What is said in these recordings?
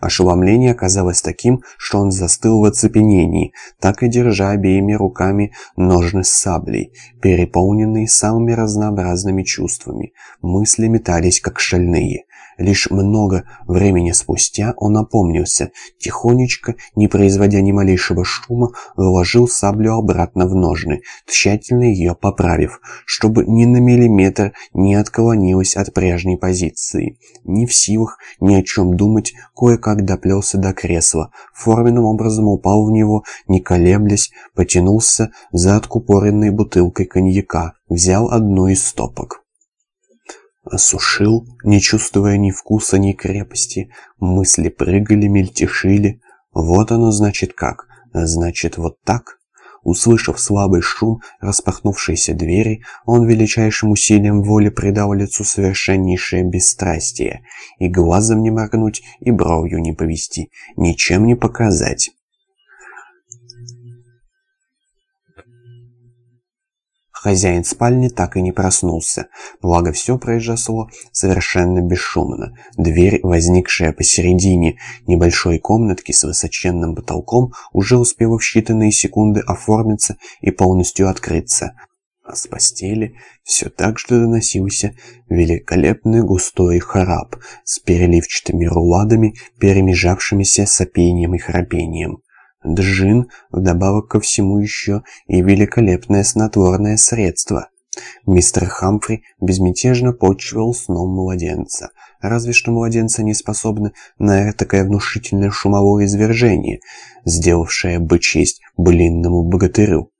Ошеломление оказалось таким, что он застыл в оцепенении, так и держа обеими руками ножны с саблей, переполненные самыми разнообразными чувствами. Мысли метались, как шальные. Лишь много времени спустя он опомнился, тихонечко, не производя ни малейшего шума, вложил саблю обратно в ножны, тщательно ее поправив, чтобы ни на миллиметр не отклонилась от прежней позиции. Ни в силах ни о чем думать, кое-как доплелся до кресла, форменным образом упал в него, не колеблясь, потянулся за откупоренной бутылкой коньяка, взял одну из стопок. Осушил, не чувствуя ни вкуса, ни крепости. Мысли прыгали, мельтешили. Вот оно значит как. Значит вот так. Услышав слабый шум распахнувшейся двери, он величайшим усилием воли придал лицу совершеннейшее бесстрастие. И глазом не моргнуть, и бровью не повести, ничем не показать. Хозяин спальни так и не проснулся, благо все произошло совершенно бесшумно. Дверь, возникшая посередине небольшой комнатки с высоченным потолком, уже успела в считанные секунды оформиться и полностью открыться. А с постели все так же доносился великолепный густой храп с переливчатыми руладами, перемежавшимися сопением и храпением. Джин, вдобавок ко всему еще и великолепное снотворное средство. Мистер Хамфри безмятежно почивал сном младенца. Разве что младенца не способны на такое внушительное шумовое извержение, сделавшее бы честь блинному богатырю.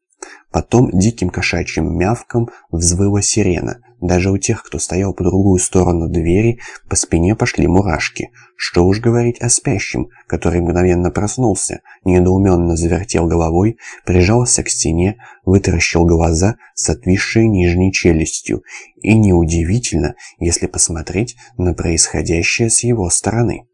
Потом диким кошачьим мявком взвыла сирена. Даже у тех, кто стоял по другую сторону двери, по спине пошли мурашки. Что уж говорить о спящем, который мгновенно проснулся, недоуменно завертел головой, прижался к стене, вытаращил глаза с отвисшей нижней челюстью. И неудивительно, если посмотреть на происходящее с его стороны.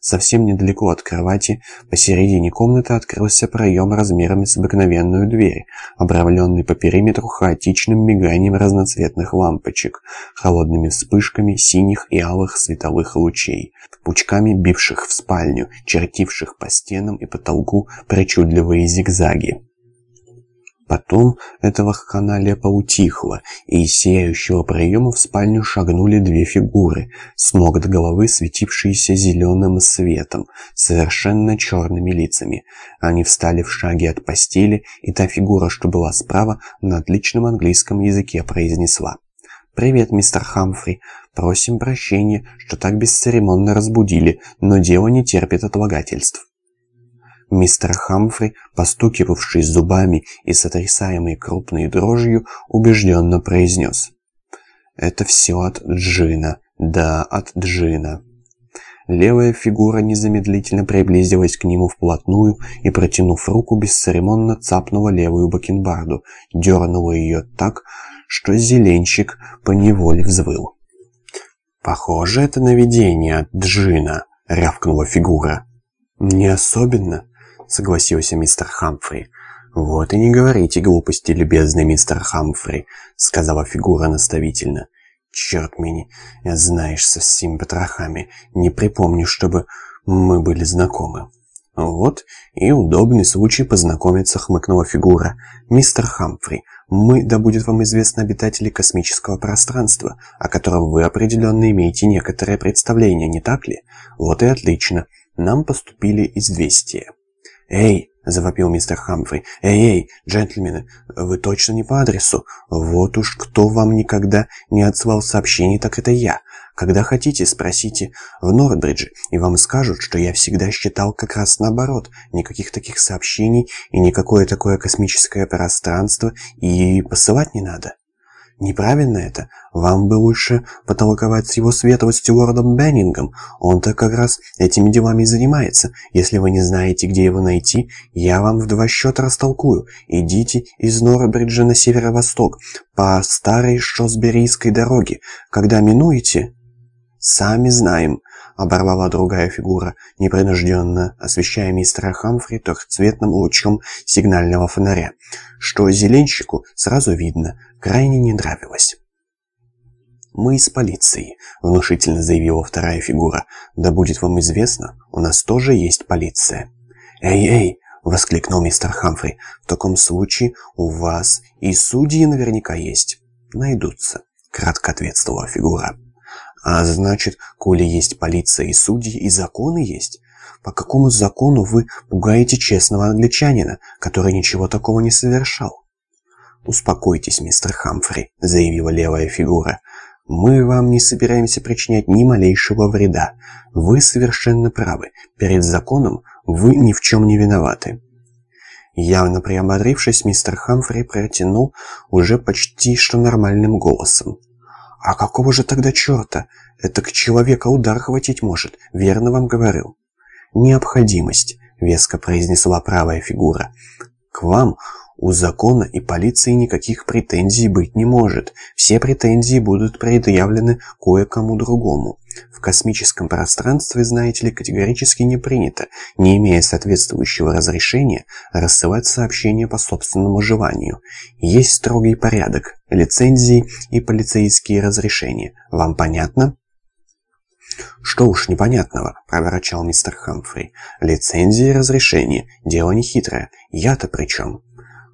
Совсем недалеко от кровати, посередине комнаты открылся проем размерами с обыкновенную дверь, обрамленный по периметру хаотичным миганием разноцветных лампочек, холодными вспышками синих и алых световых лучей, пучками бивших в спальню, чертивших по стенам и потолку причудливые зигзаги. Потом этого каналия поутихло, и из сияющего проема в спальню шагнули две фигуры, с ног до головы светившиеся зеленым светом, совершенно черными лицами. Они встали в шаге от постели, и та фигура, что была справа, на отличном английском языке произнесла. «Привет, мистер Хамфри. Просим прощения, что так бесцеремонно разбудили, но дело не терпит отлагательств». Мистер Хамфри, постукивавший зубами и сотрясаемый крупной дрожью, убежденно произнес. «Это все от Джина. Да, от Джина». Левая фигура незамедлительно приблизилась к нему вплотную и, протянув руку, бесцеремонно цапнула левую бакенбарду, дернула ее так, что зеленщик поневоле взвыл. «Похоже, это наведение от Джина», — рявкнула фигура. «Не особенно», согласился мистер Хамфри. «Вот и не говорите глупости, любезный мистер Хамфри», — сказала фигура наставительно. «Черт меня, знаешь, со всеми потрохами, не припомню, чтобы мы были знакомы». «Вот и удобный случай познакомиться», — хмыкнула фигура. «Мистер Хамфри, мы, да будет вам известно, обитатели космического пространства, о котором вы определенно имеете некоторое представление, не так ли? Вот и отлично. Нам поступили известия». «Эй!» — завопил мистер Хамфри. «Эй-эй, джентльмены, вы точно не по адресу? Вот уж кто вам никогда не отсылал сообщений, так это я. Когда хотите, спросите в Нордбридже, и вам скажут, что я всегда считал как раз наоборот. Никаких таких сообщений и никакое такое космическое пространство и посылать не надо». Неправильно это. Вам бы лучше потолковать с его светлостью лордом Беннингом. Он-то как раз этими делами занимается. Если вы не знаете, где его найти, я вам в два счета растолкую. Идите из Норбриджа на северо-восток, по старой Шосберийской дороге. Когда минуете... «Сами знаем», — оборвала другая фигура, непринужденно освещая мистера Хамфри трехцветным лучом сигнального фонаря, что зеленщику сразу видно, крайне не нравилось. «Мы из полиции», — внушительно заявила вторая фигура. «Да будет вам известно, у нас тоже есть полиция». «Эй, эй!» — воскликнул мистер Хамфри. «В таком случае у вас и судьи наверняка есть». «Найдутся», — кратко ответствовала фигура. «А значит, коли есть полиция и судьи, и законы есть?» По какому закону вы пугаете честного англичанина, который ничего такого не совершал? «Успокойтесь, мистер Хамфри», — заявила левая фигура. «Мы вам не собираемся причинять ни малейшего вреда. Вы совершенно правы. Перед законом вы ни в чем не виноваты». Явно приободрившись, мистер Хамфри протянул уже почти что нормальным голосом. «А какого же тогда черта? Это к человека удар хватить может, верно вам говорю». «Необходимость», — веско произнесла правая фигура. «К вам у закона и полиции никаких претензий быть не может. Все претензии будут предъявлены кое-кому другому. В космическом пространстве, знаете ли, категорически не принято, не имея соответствующего разрешения, рассылать сообщения по собственному желанию. Есть строгий порядок, лицензии и полицейские разрешения. Вам понятно? «Что уж непонятного», — проворчал мистер Хамфри. «Лицензии и разрешения. Дело не хитрое. Я-то при чем?»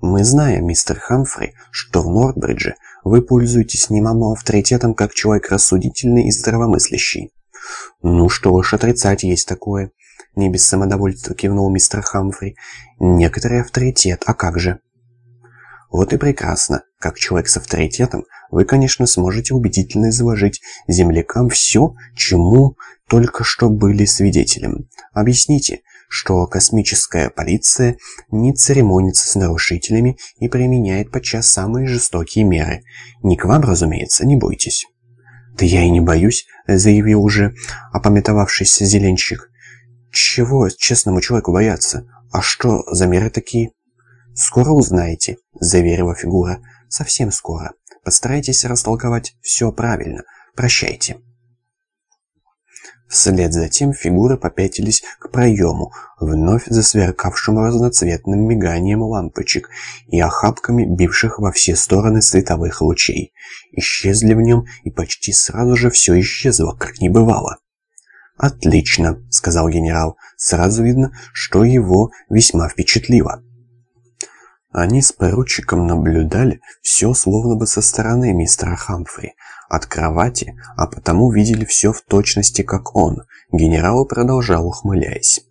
«Мы знаем, мистер Хамфри, что в Нордбридже вы пользуетесь немалым авторитетом как человек рассудительный и здравомыслящий». «Ну что уж, отрицать есть такое», — не без самодовольства кивнул мистер Хамфри. «Некоторый авторитет, а как же?» «Вот и прекрасно. Как человек с авторитетом, вы, конечно, сможете убедительно изложить землякам все, чему только что были свидетелем. Объясните, что космическая полиция не церемонится с нарушителями и применяет подчас самые жестокие меры. Не к вам, разумеется, не бойтесь. «Да я и не боюсь», — заявил уже опамятовавшийся зеленщик. «Чего честному человеку бояться? А что за меры такие?» «Скоро узнаете», — заверила фигура. «Совсем скоро. Постарайтесь растолковать все правильно. Прощайте». Вслед за тем фигуры попятились к проему, вновь засверкавшему разноцветным миганием лампочек и охапками бивших во все стороны световых лучей. Исчезли в нем, и почти сразу же все исчезло, как не бывало. «Отлично», — сказал генерал. «Сразу видно, что его весьма впечатлило». Они с поручиком наблюдали все словно бы со стороны мистера Хамфри, от кровати, а потому видели все в точности, как он. Генерал продолжал, ухмыляясь.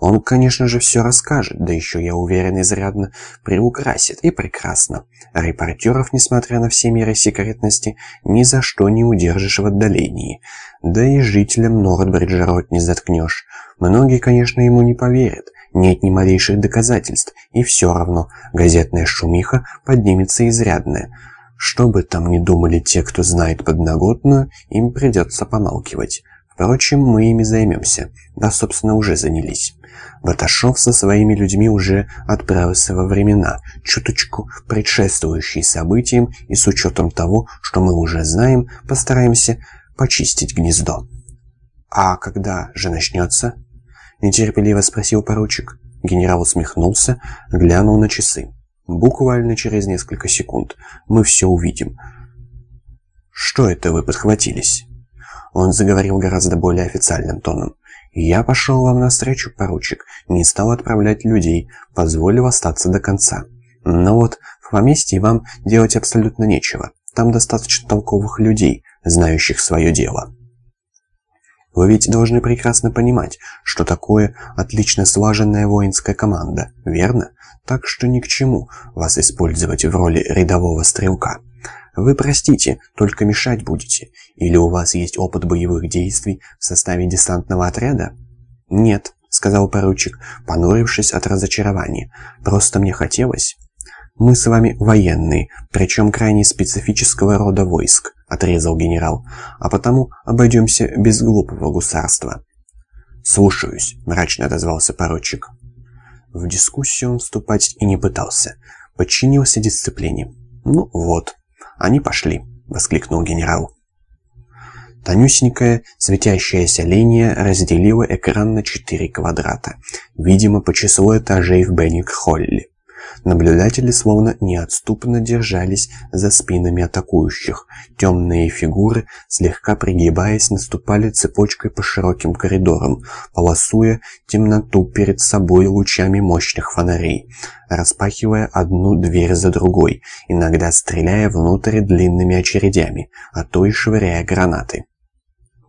Он, конечно же, все расскажет, да еще, я уверен, изрядно приукрасит, и прекрасно. Репортеров, несмотря на все меры секретности, ни за что не удержишь в отдалении. Да и жителям Нордбриджа рот не заткнешь. Многие, конечно, ему не поверят, нет ни малейших доказательств, и все равно газетная шумиха поднимется изрядная. Что бы там ни думали те, кто знает подноготную, им придется помалкивать. Впрочем, мы ими займемся. Да, собственно, уже занялись. Баташов со своими людьми уже отправился во времена, чуточку предшествующие событиям, и с учетом того, что мы уже знаем, постараемся почистить гнездо. А когда же начнется? Нетерпеливо спросил поручик. Генерал усмехнулся, глянул на часы. Буквально через несколько секунд мы все увидим. Что это вы подхватились? Он заговорил гораздо более официальным тоном. «Я пошел вам навстречу, поручик, не стал отправлять людей, позволил остаться до конца. Но вот в поместье вам делать абсолютно нечего. Там достаточно толковых людей, знающих свое дело». Вы ведь должны прекрасно понимать, что такое отлично слаженная воинская команда, верно? Так что ни к чему вас использовать в роли рядового стрелка. Вы простите, только мешать будете. Или у вас есть опыт боевых действий в составе десантного отряда? Нет, сказал поручик, понурившись от разочарования. Просто мне хотелось... «Мы с вами военные, причем крайне специфического рода войск», — отрезал генерал, «а потому обойдемся без глупого гусарства». «Слушаюсь», — мрачно отозвался поручик. В дискуссию он вступать и не пытался, подчинился дисциплине. «Ну вот, они пошли», — воскликнул генерал. Тонюсенькая светящаяся линия разделила экран на четыре квадрата, видимо, по числу этажей в Бенник-Холле. Наблюдатели словно неотступно держались за спинами атакующих. Темные фигуры, слегка пригибаясь, наступали цепочкой по широким коридорам, полосуя темноту перед собой лучами мощных фонарей, распахивая одну дверь за другой, иногда стреляя внутрь длинными очередями, а то и швыряя гранаты.